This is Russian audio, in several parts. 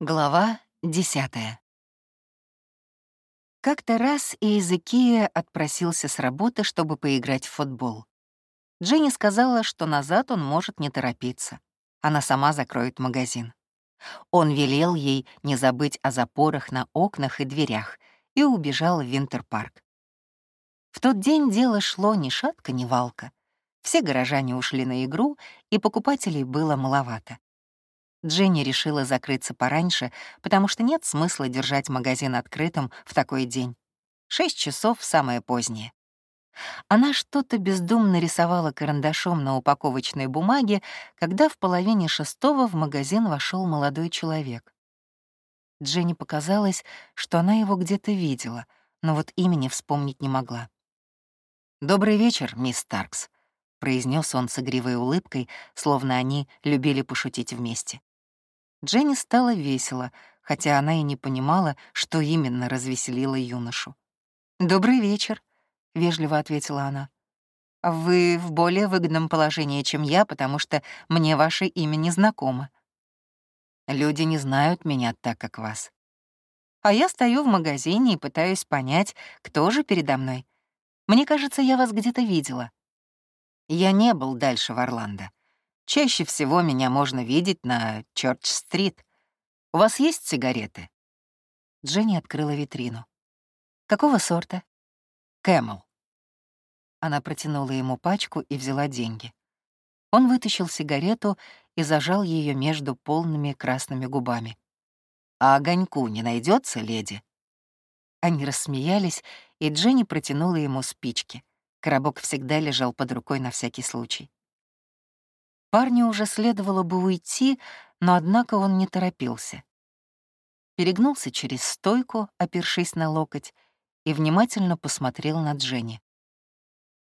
Глава десятая. Как-то раз Иезекия отпросился с работы, чтобы поиграть в футбол. Дженни сказала, что назад он может не торопиться. Она сама закроет магазин. Он велел ей не забыть о запорах на окнах и дверях и убежал в Винтерпарк. В тот день дело шло ни шатка, ни валка. Все горожане ушли на игру, и покупателей было маловато. Дженни решила закрыться пораньше, потому что нет смысла держать магазин открытым в такой день. Шесть часов — самое позднее. Она что-то бездумно рисовала карандашом на упаковочной бумаге, когда в половине шестого в магазин вошел молодой человек. Дженни показалось, что она его где-то видела, но вот имени вспомнить не могла. «Добрый вечер, мисс Старкс», — произнес он с игривой улыбкой, словно они любили пошутить вместе. Дженни стало весело, хотя она и не понимала, что именно развеселило юношу. «Добрый вечер», — вежливо ответила она. «Вы в более выгодном положении, чем я, потому что мне ваше имя не знакомо. Люди не знают меня так, как вас. А я стою в магазине и пытаюсь понять, кто же передо мной. Мне кажется, я вас где-то видела. Я не был дальше в Орландо. Чаще всего меня можно видеть на Чёрч-стрит. У вас есть сигареты?» Дженни открыла витрину. «Какого сорта?» «Кэмел». Она протянула ему пачку и взяла деньги. Он вытащил сигарету и зажал ее между полными красными губами. «А огоньку не найдется, леди?» Они рассмеялись, и Дженни протянула ему спички. Коробок всегда лежал под рукой на всякий случай. Парню уже следовало бы уйти, но однако он не торопился. Перегнулся через стойку, опершись на локоть, и внимательно посмотрел на Дженни.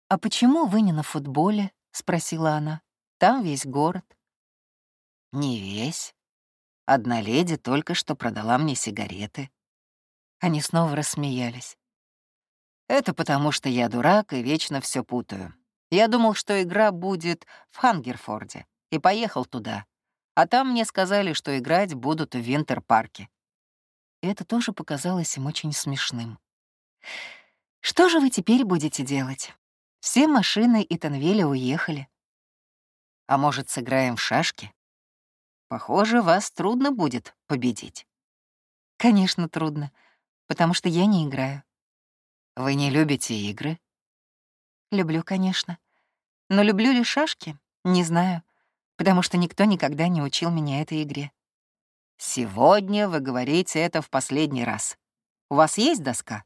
«А почему вы не на футболе?» — спросила она. «Там весь город». «Не весь. Одна леди только что продала мне сигареты». Они снова рассмеялись. «Это потому, что я дурак и вечно все путаю. Я думал, что игра будет в Хангерфорде, и поехал туда. А там мне сказали, что играть будут в Винтер-парке. Это тоже показалось им очень смешным. «Что же вы теперь будете делать? Все машины Итанвеля уехали». «А может, сыграем в шашки? Похоже, вас трудно будет победить». «Конечно, трудно, потому что я не играю». «Вы не любите игры?» Люблю, конечно. Но люблю ли шашки? Не знаю, потому что никто никогда не учил меня этой игре. Сегодня вы говорите это в последний раз. У вас есть доска?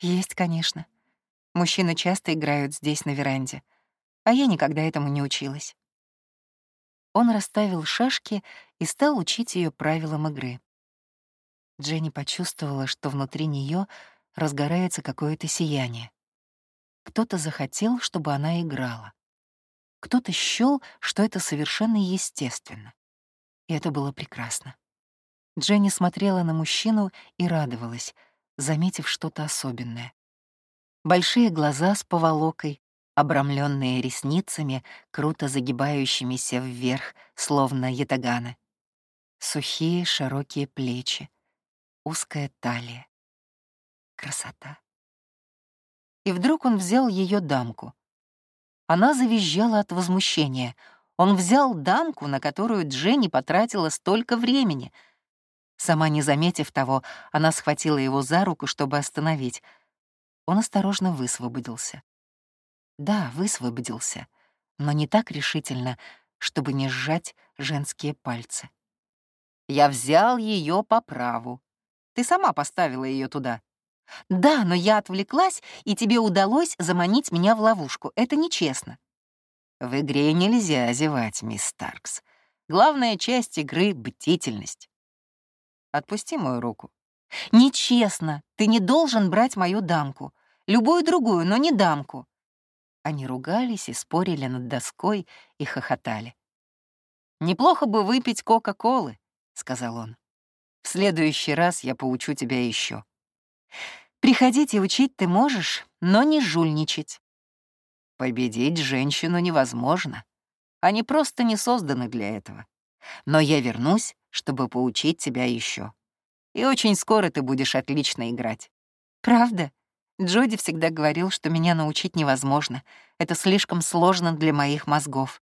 Есть, конечно. Мужчины часто играют здесь на веранде, а я никогда этому не училась. Он расставил шашки и стал учить ее правилам игры. Дженни почувствовала, что внутри нее разгорается какое-то сияние. Кто-то захотел, чтобы она играла. Кто-то счёл, что это совершенно естественно. И это было прекрасно. Дженни смотрела на мужчину и радовалась, заметив что-то особенное. Большие глаза с поволокой, обрамленные ресницами, круто загибающимися вверх, словно ятаганы. Сухие широкие плечи, узкая талия. Красота и вдруг он взял ее дамку. Она завизжала от возмущения. Он взял дамку, на которую Дженни потратила столько времени. Сама не заметив того, она схватила его за руку, чтобы остановить. Он осторожно высвободился. Да, высвободился, но не так решительно, чтобы не сжать женские пальцы. «Я взял ее по праву. Ты сама поставила ее туда», «Да, но я отвлеклась, и тебе удалось заманить меня в ловушку. Это нечестно». «В игре нельзя зевать, мисс Старкс. Главная часть игры — бдительность. Отпусти мою руку». «Нечестно. Ты не должен брать мою дамку. Любую другую, но не дамку». Они ругались и спорили над доской и хохотали. «Неплохо бы выпить Кока-Колы», — сказал он. «В следующий раз я поучу тебя еще. Приходить и учить ты можешь, но не жульничать. Победить женщину невозможно. Они просто не созданы для этого. Но я вернусь, чтобы поучить тебя еще. И очень скоро ты будешь отлично играть. Правда? Джоди всегда говорил, что меня научить невозможно. Это слишком сложно для моих мозгов.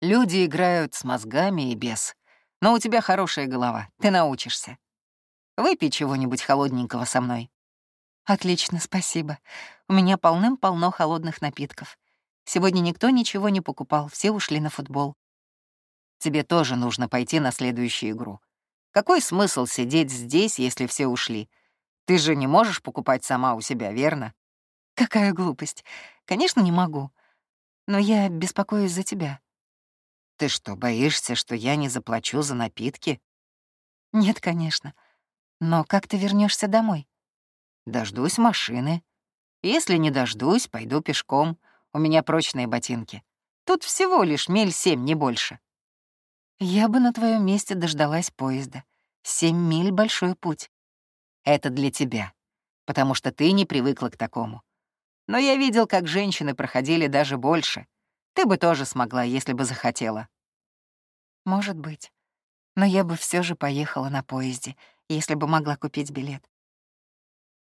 Люди играют с мозгами и без. Но у тебя хорошая голова, ты научишься. Выпей чего-нибудь холодненького со мной. Отлично, спасибо. У меня полным-полно холодных напитков. Сегодня никто ничего не покупал, все ушли на футбол. Тебе тоже нужно пойти на следующую игру. Какой смысл сидеть здесь, если все ушли? Ты же не можешь покупать сама у себя, верно? Какая глупость. Конечно, не могу. Но я беспокоюсь за тебя. Ты что, боишься, что я не заплачу за напитки? Нет, конечно. Но как ты вернешься домой? Дождусь машины. Если не дождусь, пойду пешком. У меня прочные ботинки. Тут всего лишь миль семь, не больше. Я бы на твоем месте дождалась поезда. Семь миль — большой путь. Это для тебя, потому что ты не привыкла к такому. Но я видел, как женщины проходили даже больше. Ты бы тоже смогла, если бы захотела. Может быть. Но я бы все же поехала на поезде, если бы могла купить билет.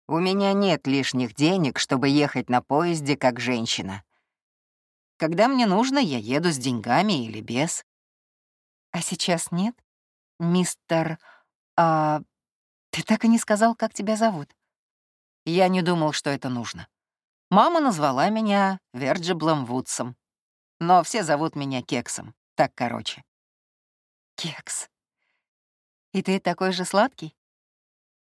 У меня нет лишних денег, чтобы ехать на поезде как женщина. Когда мне нужно, я еду с деньгами или без. А сейчас нет? Мистер... А... Ты так и не сказал, как тебя зовут? Я не думал, что это нужно. Мама назвала меня Верджиблом Вудсом. Но все зовут меня Кексом. Так короче. Кекс. И ты такой же сладкий?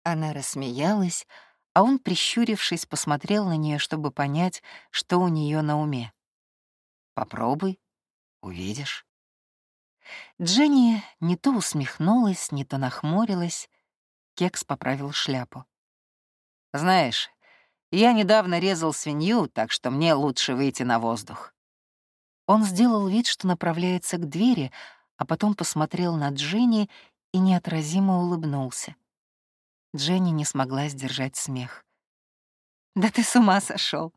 Она рассмеялась, а он, прищурившись, посмотрел на нее, чтобы понять, что у нее на уме. «Попробуй, увидишь». Дженни не то усмехнулась, не то нахмурилась. Кекс поправил шляпу. «Знаешь, я недавно резал свинью, так что мне лучше выйти на воздух». Он сделал вид, что направляется к двери, а потом посмотрел на Дженни и неотразимо улыбнулся. Дженни не смогла сдержать смех. «Да ты с ума сошел!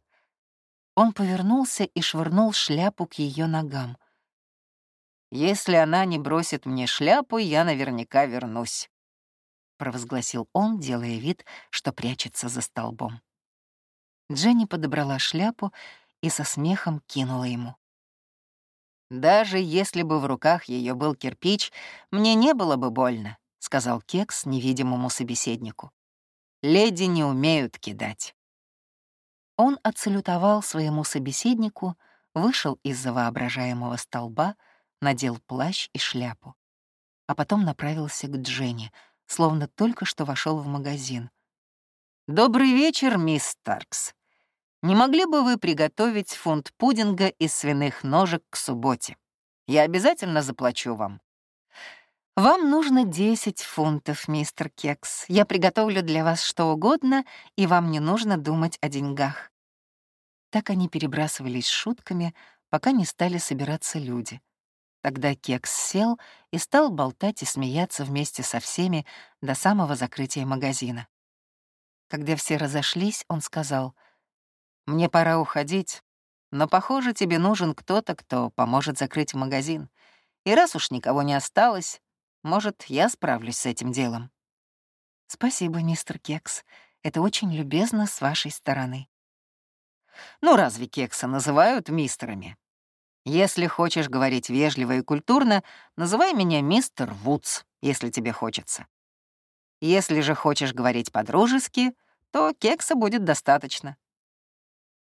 Он повернулся и швырнул шляпу к ее ногам. Если она не бросит мне шляпу, я наверняка вернусь», — провозгласил он, делая вид, что прячется за столбом. Дженни подобрала шляпу и со смехом кинула ему. «Даже если бы в руках ее был кирпич, мне не было бы больно», — сказал Кекс невидимому собеседнику. «Леди не умеют кидать». Он отсалютовал своему собеседнику, вышел из-за воображаемого столба, надел плащ и шляпу. А потом направился к Дженни, словно только что вошел в магазин. «Добрый вечер, мисс Старкс. Не могли бы вы приготовить фунт пудинга из свиных ножек к субботе? Я обязательно заплачу вам». «Вам нужно 10 фунтов, мистер Кекс. Я приготовлю для вас что угодно, и вам не нужно думать о деньгах». Так они перебрасывались шутками, пока не стали собираться люди. Тогда Кекс сел и стал болтать и смеяться вместе со всеми до самого закрытия магазина. Когда все разошлись, он сказал, «Мне пора уходить, но, похоже, тебе нужен кто-то, кто поможет закрыть магазин. И раз уж никого не осталось, может, я справлюсь с этим делом». «Спасибо, мистер Кекс. Это очень любезно с вашей стороны». «Ну, разве Кекса называют мистерами?» Если хочешь говорить вежливо и культурно, называй меня мистер Вудс, если тебе хочется. Если же хочешь говорить по-дружески, то кекса будет достаточно.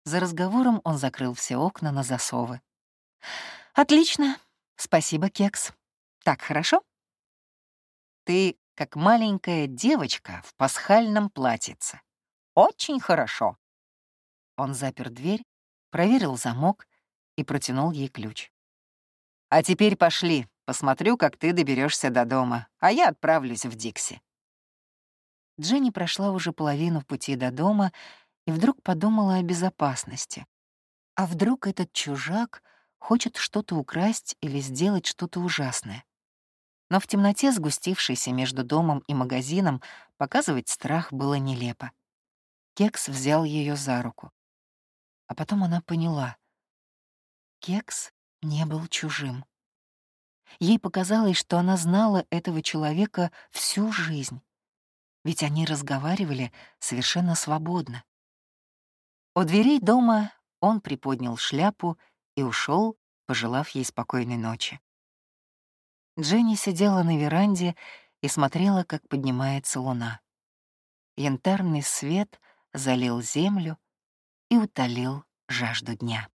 За разговором он закрыл все окна на засовы. «Отлично. Спасибо, кекс. Так хорошо?» «Ты как маленькая девочка в пасхальном платьице. Очень хорошо». Он запер дверь, проверил замок и протянул ей ключ. «А теперь пошли, посмотрю, как ты доберешься до дома, а я отправлюсь в Дикси». Дженни прошла уже половину пути до дома и вдруг подумала о безопасности. А вдруг этот чужак хочет что-то украсть или сделать что-то ужасное? Но в темноте, сгустившейся между домом и магазином, показывать страх было нелепо. Кекс взял ее за руку. А потом она поняла. Кекс не был чужим. Ей показалось, что она знала этого человека всю жизнь, ведь они разговаривали совершенно свободно. У дверей дома он приподнял шляпу и ушел, пожелав ей спокойной ночи. Дженни сидела на веранде и смотрела, как поднимается луна. Янтарный свет залил землю и утолил жажду дня.